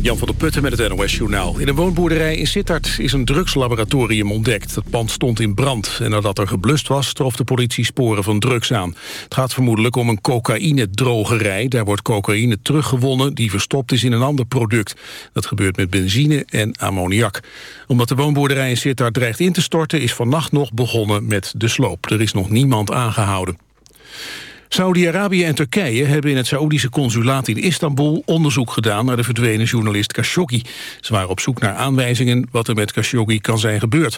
Jan van der Putten met het NOS-journaal. In een woonboerderij in Sittard is een drugslaboratorium ontdekt. Het pand stond in brand en nadat er geblust was... trof de politie sporen van drugs aan. Het gaat vermoedelijk om een cocaïne-drogerij. Daar wordt cocaïne teruggewonnen die verstopt is in een ander product. Dat gebeurt met benzine en ammoniak. Omdat de woonboerderij in Sittard dreigt in te storten... is vannacht nog begonnen met de sloop. Er is nog niemand aangehouden. Saudi-Arabië en Turkije hebben in het Saoedische consulaat in Istanbul onderzoek gedaan naar de verdwenen journalist Khashoggi. Ze waren op zoek naar aanwijzingen wat er met Khashoggi kan zijn gebeurd.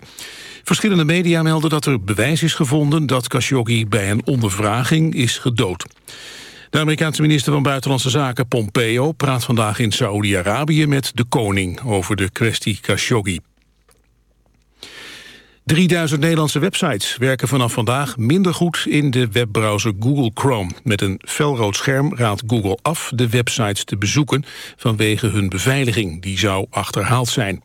Verschillende media melden dat er bewijs is gevonden dat Khashoggi bij een ondervraging is gedood. De Amerikaanse minister van Buitenlandse Zaken Pompeo praat vandaag in Saoedi-Arabië met de koning over de kwestie Khashoggi. 3000 Nederlandse websites werken vanaf vandaag minder goed in de webbrowser Google Chrome. Met een felrood scherm raadt Google af de websites te bezoeken vanwege hun beveiliging. Die zou achterhaald zijn.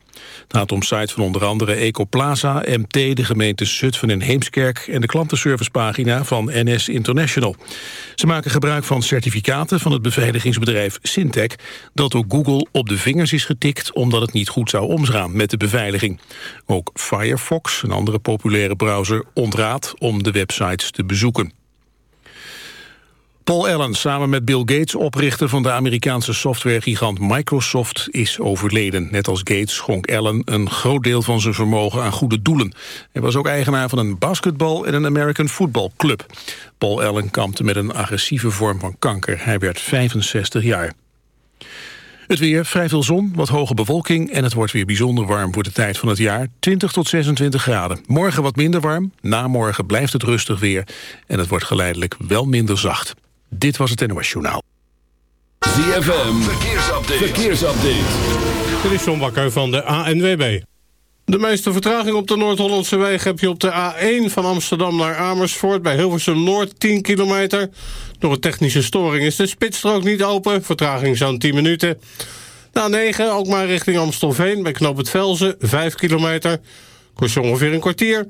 Het gaat om sites van onder andere Ecoplaza, MT, de gemeente Zutphen en Heemskerk en de klantenservicepagina van NS International. Ze maken gebruik van certificaten van het beveiligingsbedrijf Syntec dat door Google op de vingers is getikt omdat het niet goed zou omgaan met de beveiliging. Ook Firefox, een andere populaire browser, ontraadt om de websites te bezoeken. Paul Allen, samen met Bill Gates, oprichter van de Amerikaanse softwaregigant Microsoft, is overleden. Net als Gates schonk Allen een groot deel van zijn vermogen aan goede doelen. Hij was ook eigenaar van een basketbal- en een American Football Club. Paul Allen kampte met een agressieve vorm van kanker. Hij werd 65 jaar. Het weer, vrij veel zon, wat hoge bewolking... en het wordt weer bijzonder warm voor de tijd van het jaar. 20 tot 26 graden. Morgen wat minder warm, na morgen blijft het rustig weer... en het wordt geleidelijk wel minder zacht. Dit was het NOS Journaal. ZFM, verkeersupdate. verkeersupdate. Dit is John Bakker van de ANWB. De meeste vertraging op de Noord-Hollandse weg heb je op de A1 van Amsterdam naar Amersfoort... bij Hilversum Noord 10 kilometer. Door een technische storing is de spitsstrook niet open. Vertraging zo'n 10 minuten. De A9 ook maar richting Amstelveen bij Knoop het Velzen 5 kilometer. Kost ongeveer een kwartier.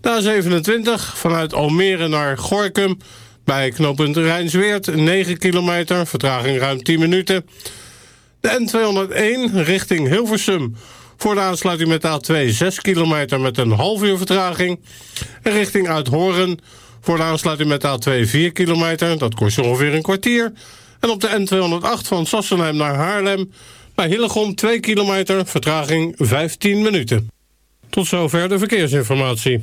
De A27 vanuit Almere naar Gorkum... Bij knooppunt Rijnsweert 9 kilometer, vertraging ruim 10 minuten. De N201 richting Hilversum. Voor de aansluiting met de A2 6 kilometer met een half uur vertraging. En richting Uithoren voor de aansluiting met de A2 4 kilometer. Dat kost ongeveer een kwartier. En op de N208 van Sassenheim naar Haarlem... bij Hillegom 2 kilometer, vertraging 15 minuten. Tot zover de verkeersinformatie.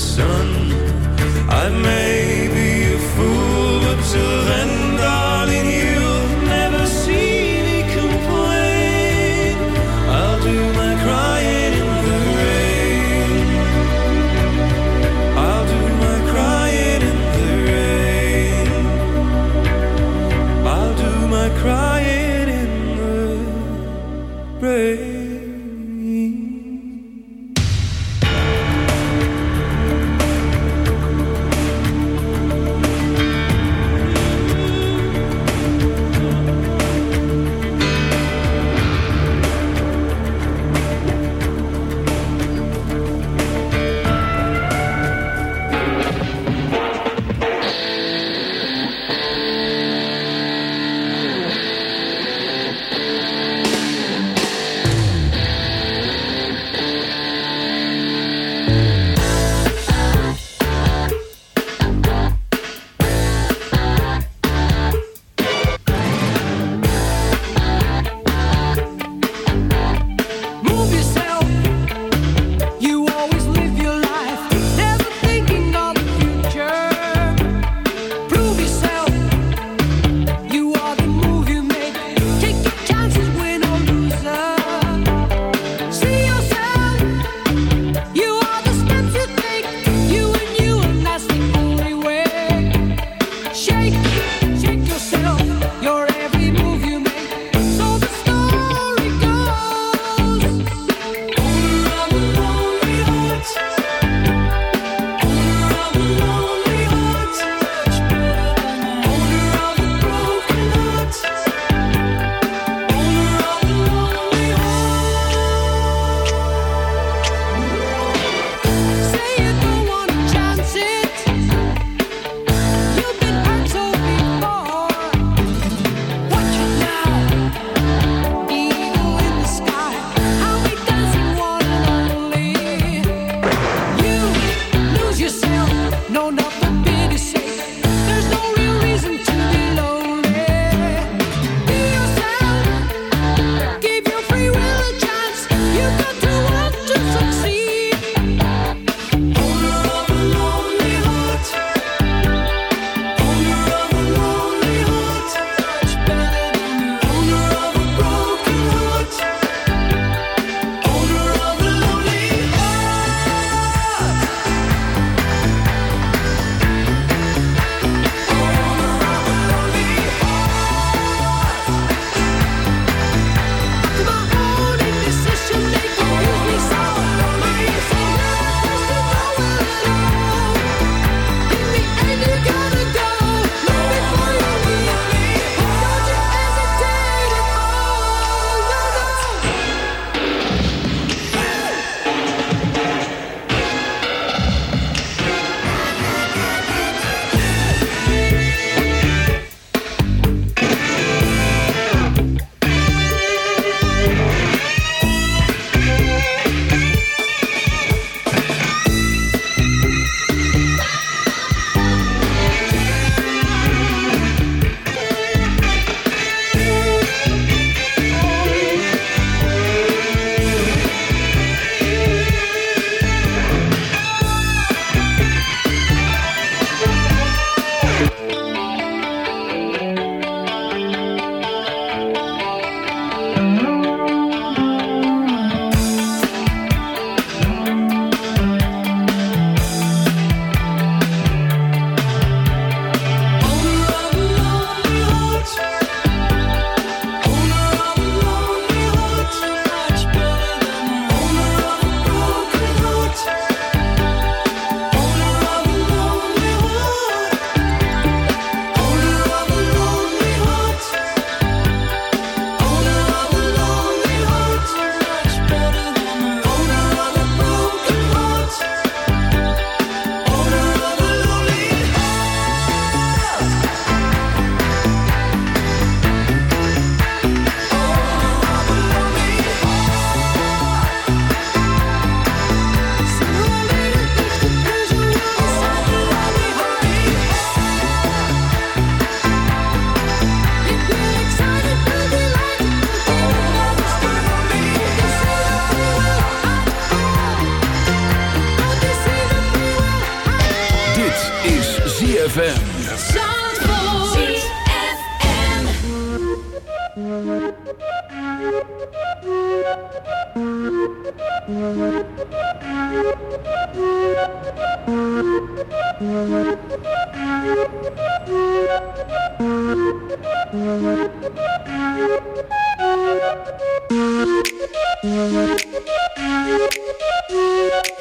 sun. I made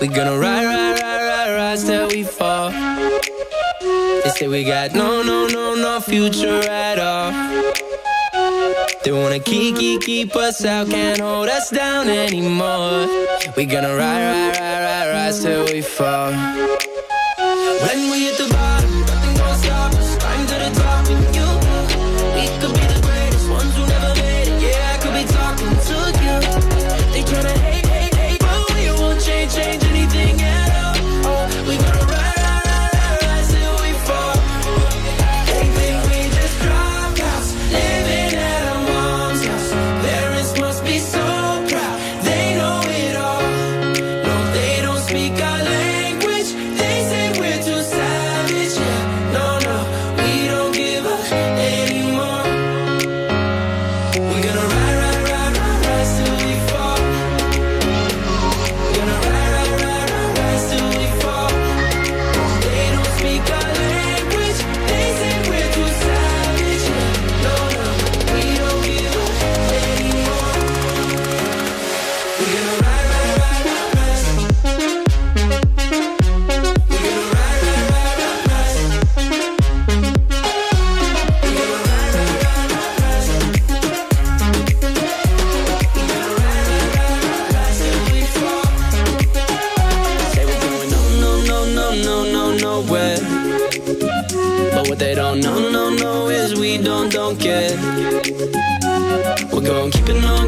We gonna ride, ride, ride, ride, rise till we fall. They say we got no, no, no, no future at all. They wanna keep, keep, keep us out, can't hold us down anymore. We gonna ride, ride, ride, ride, rise till we fall. When we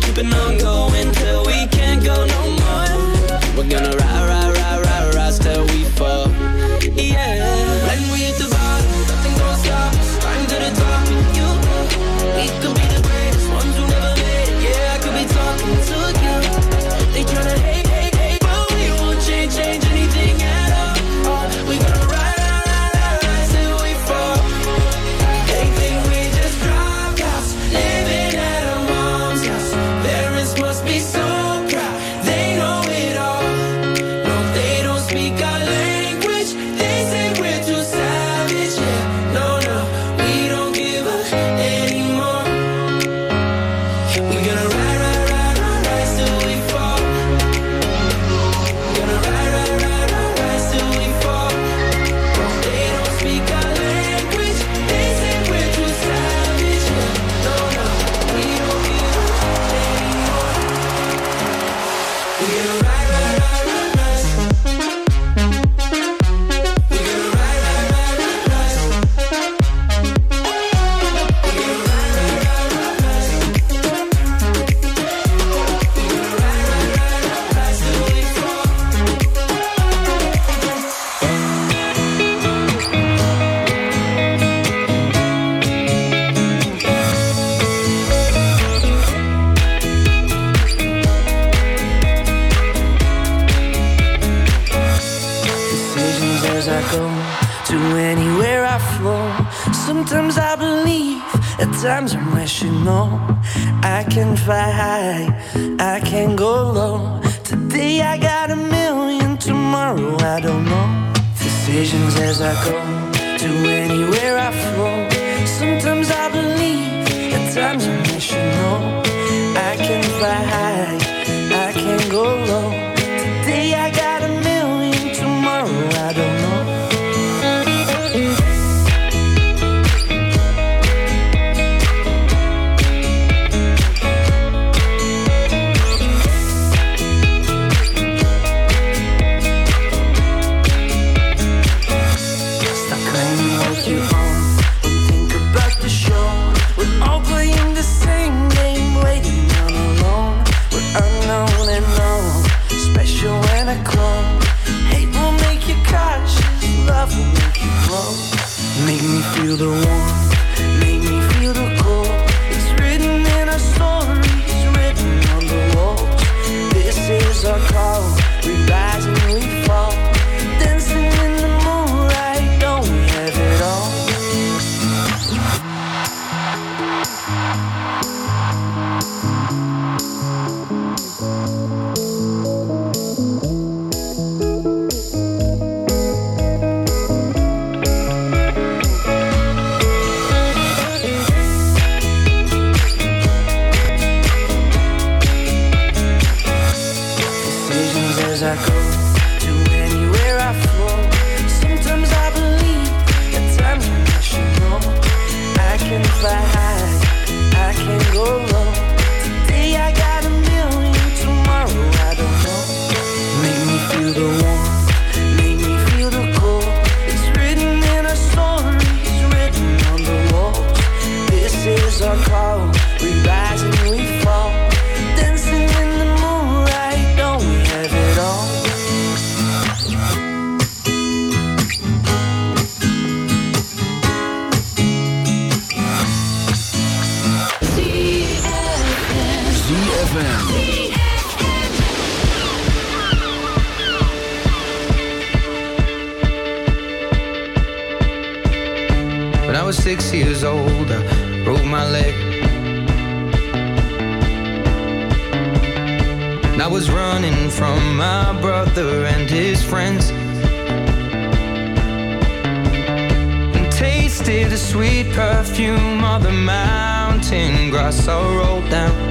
keeping on going. ZFM. When I was six years old, I broke my leg. And I was running from my brother and his friends. And tasted the sweet perfume of the mountain grass I rolled down.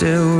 still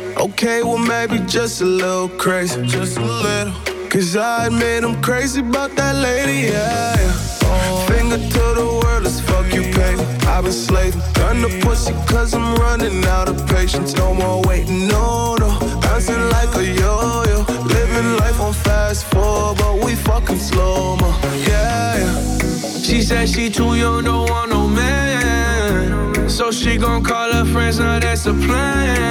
Okay, well maybe just a little crazy. Just a little. Cause I admit I'm crazy about that lady, yeah. yeah. Finger to the world, as fuck you pay. I've been slaving. Done the pussy cause I'm running out of patience. No more waiting, no, no. Bouncing like a yo-yo. Living life on fast forward, but we fucking slow mo. Yeah, yeah. She said she too young, don't want no man. So she gon' call her friends, now that's a plan.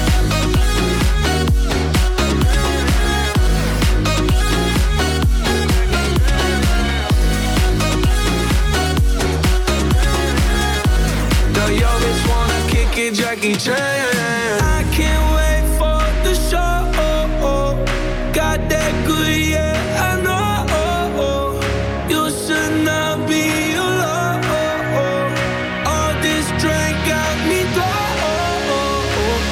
It, Jackie Chan. I can't wait for the show. Got that good, yeah, I know. You should not be alone. All this drink got me low.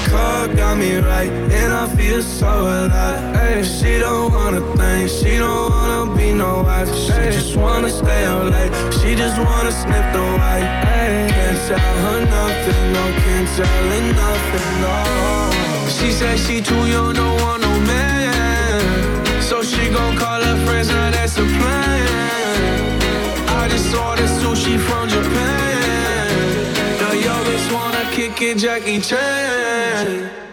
Car got me right, and I feel so alive. Ay, she don't wanna think, she don't wanna be no wife. She just wanna stay up late, she just wanna sniff the white. Ay, can't tell her nothing, no, can't tell her nothing, no. She said she too young, don't want no man. So she gon' call her friends, now that's a plan. I just ordered sushi from Japan. Now yo bitch wanna kick it, Jackie Chan.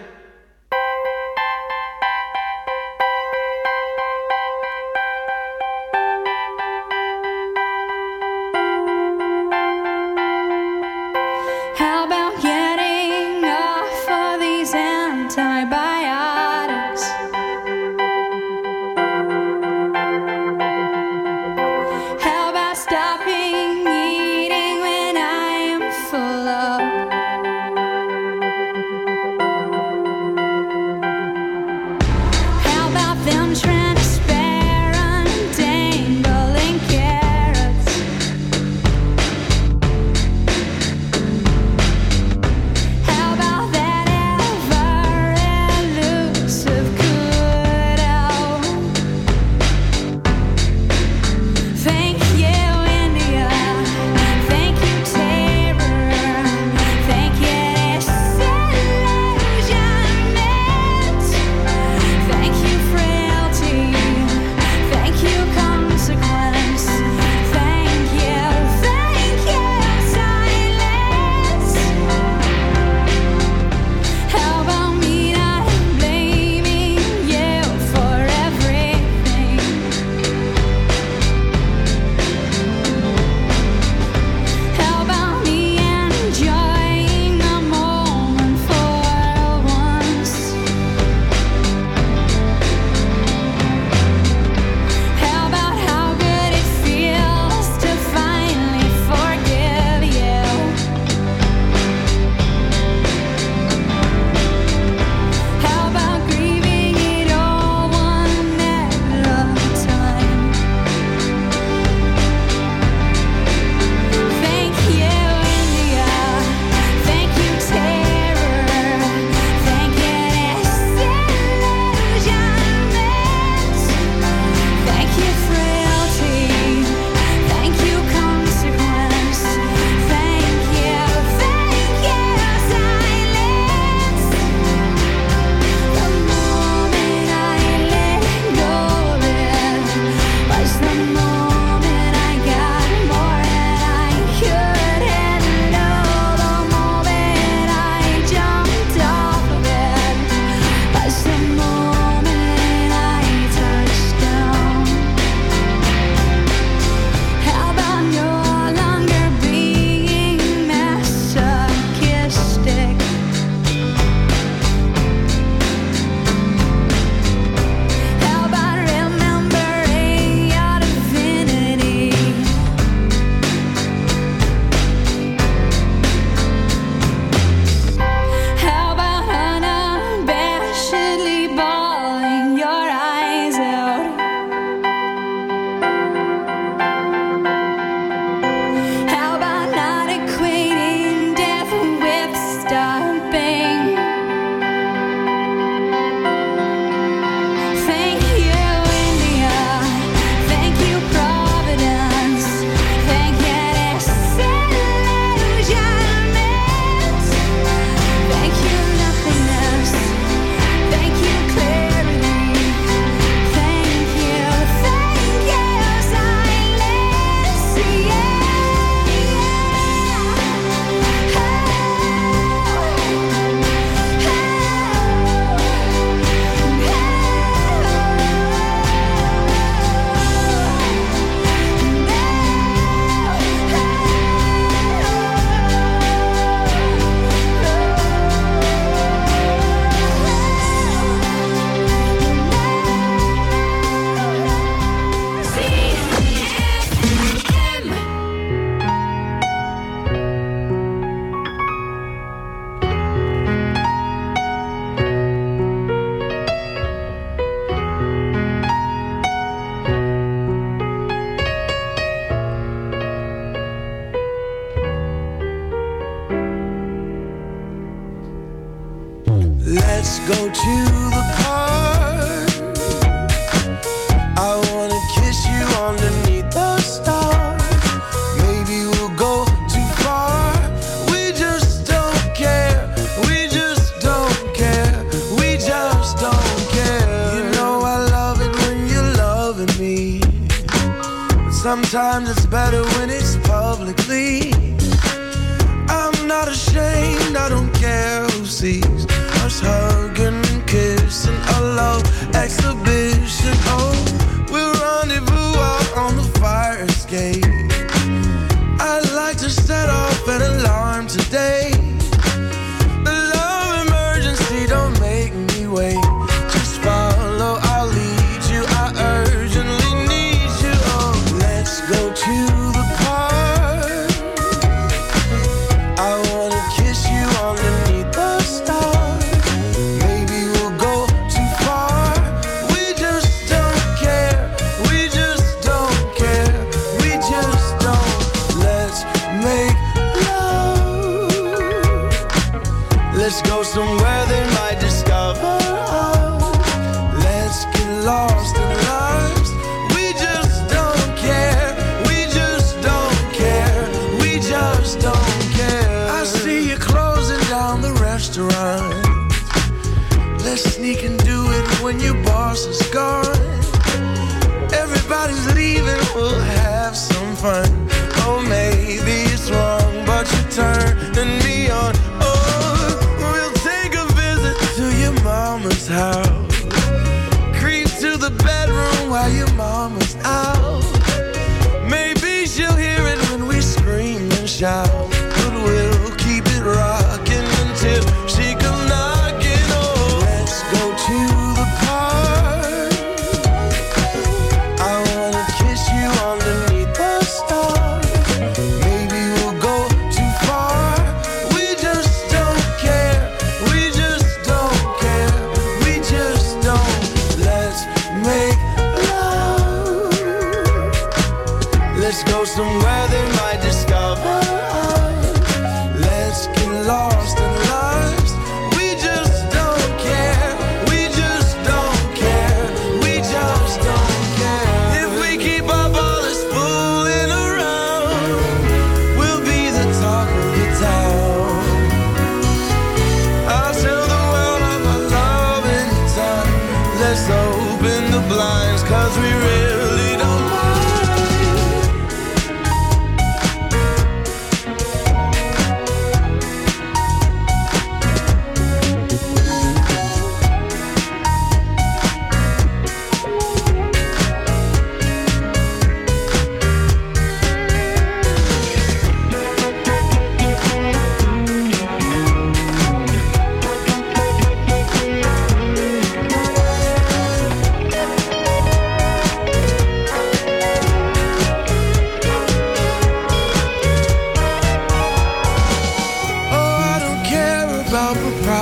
fun.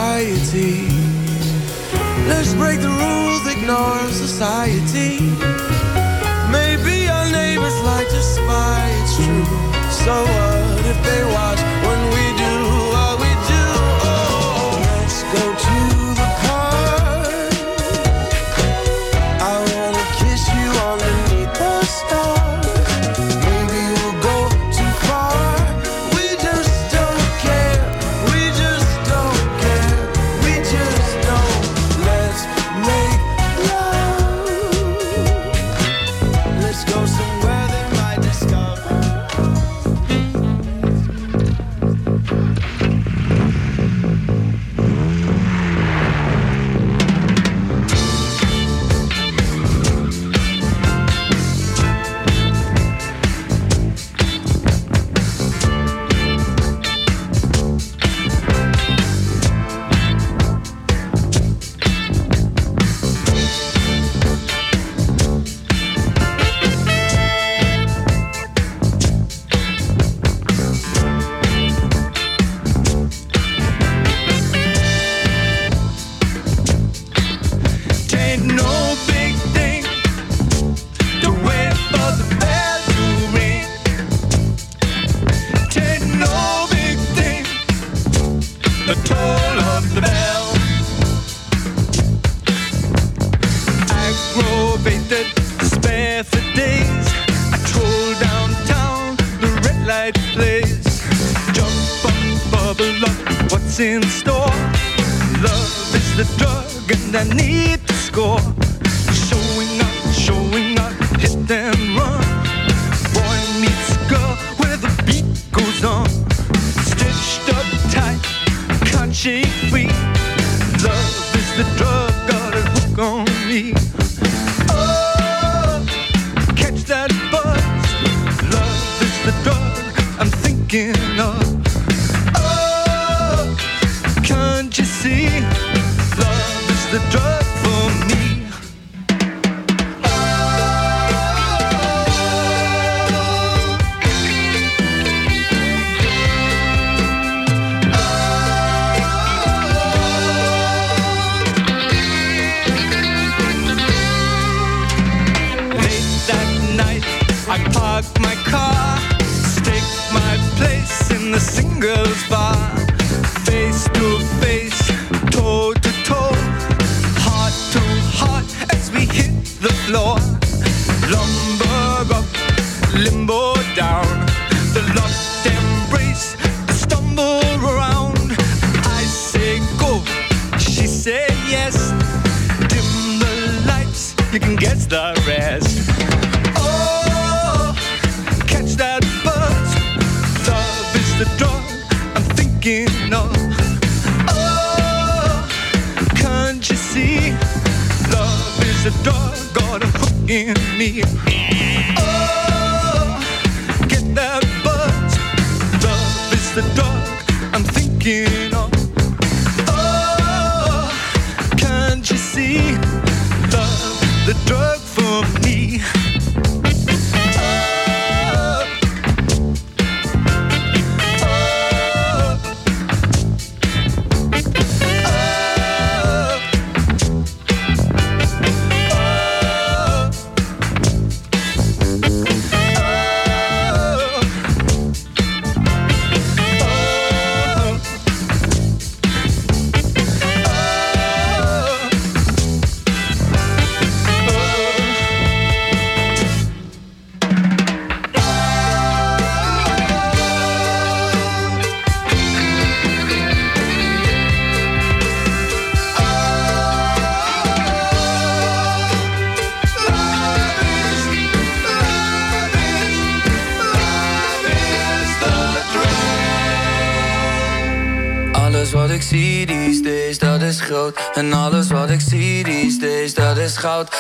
society. Let's break the rules, ignore society. Maybe our neighbors like to spy, it's true. So what if they watch? cheek.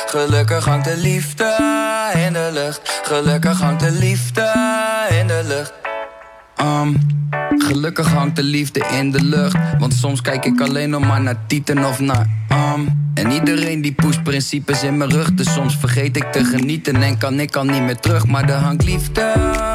Gelukkig hangt de liefde in de lucht. Gelukkig hangt de liefde in de lucht. Um, gelukkig hangt de liefde in de lucht. Want soms kijk ik alleen nog maar naar tieten of naar um. En iedereen die poest principes in mijn rug. Dus soms vergeet ik te genieten en kan ik al niet meer terug. Maar er hangt liefde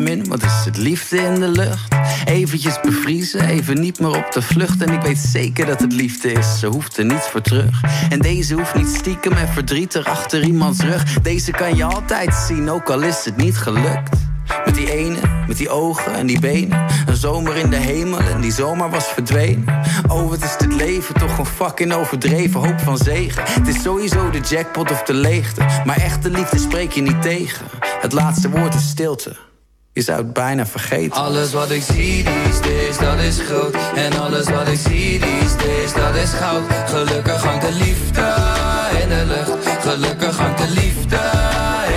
Wat is het liefde in de lucht? Eventjes bevriezen, even niet meer op de vlucht. En ik weet zeker dat het liefde is, ze hoeft er niets voor terug. En deze hoeft niet stiekem en verdrietig achter iemands rug. Deze kan je altijd zien, ook al is het niet gelukt. Met die ene, met die ogen en die benen. Een zomer in de hemel en die zomer was verdwenen. Oh, wat is dit leven toch een fucking overdreven hoop van zegen. Het is sowieso de jackpot of de leegte. Maar echte liefde spreek je niet tegen. Het laatste woord is stilte je zou het bijna vergeten. Alles wat ik zie die days, dat is groot. En alles wat ik zie die days, dat is goud. Gelukkig hangt de liefde in de lucht. Gelukkig hangt de liefde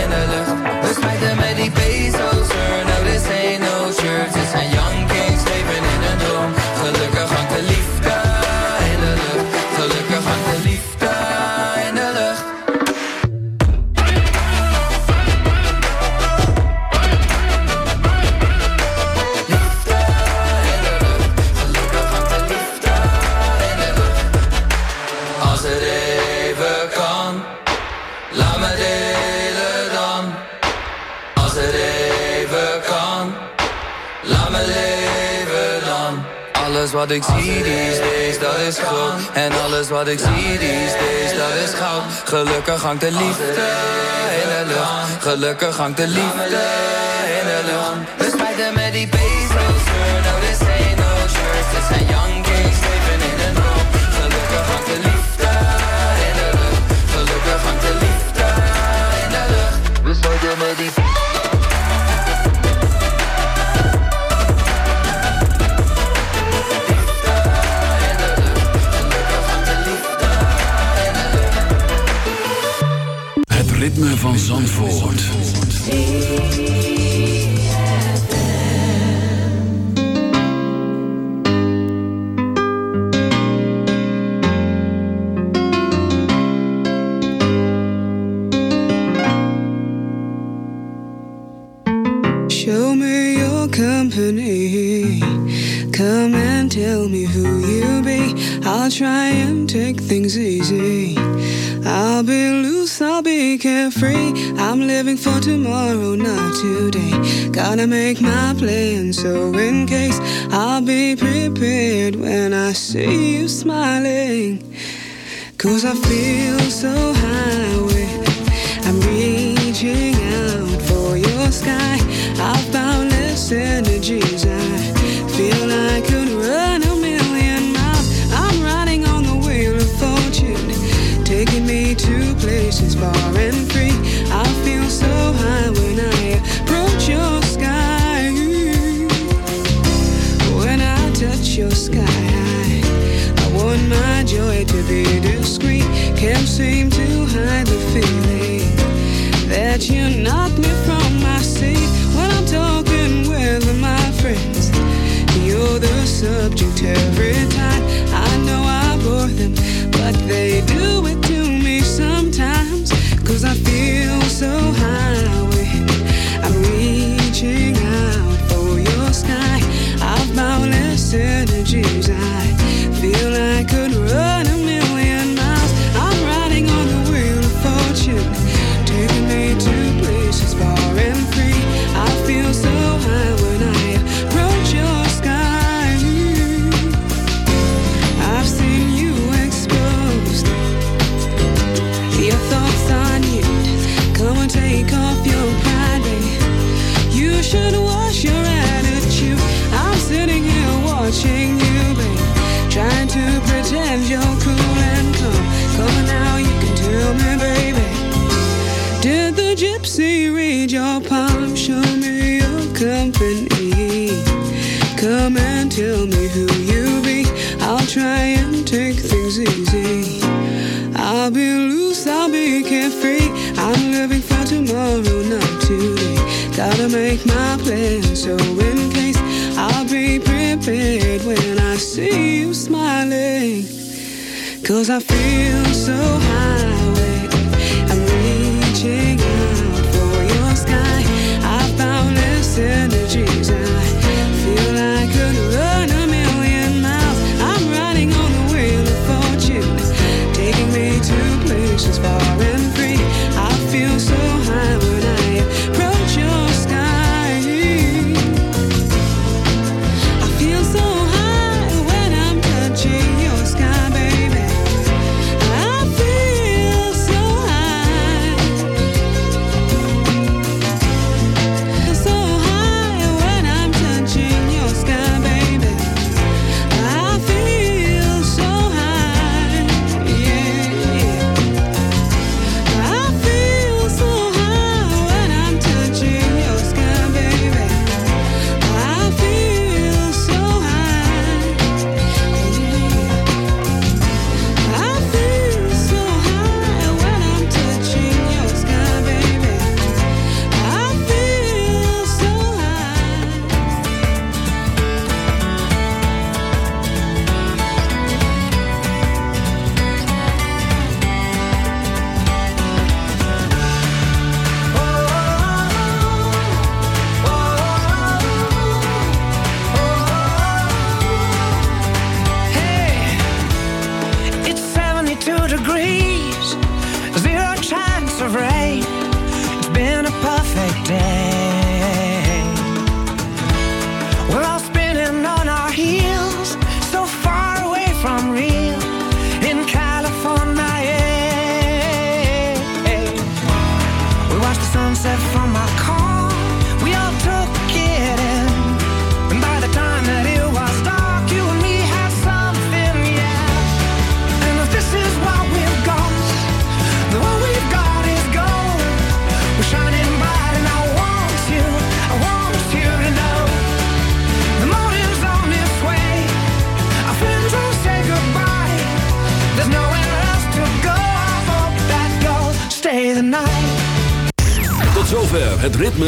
in de lucht. We spijten met die bezels, er. No, this ain't no wat ik zie these days, dat is goud. En alles wat ik zie these days, dat is goud. Gelukkig hangt de liefde in de lucht. Gelukkig hangt de liefde in de lucht. Cause I feel so Jews I road not today. Gotta make my plans, so in case I'll be prepared when I see you smiling. Cause I feel so high, wait, I'm reaching out for your sky. I found less energies. I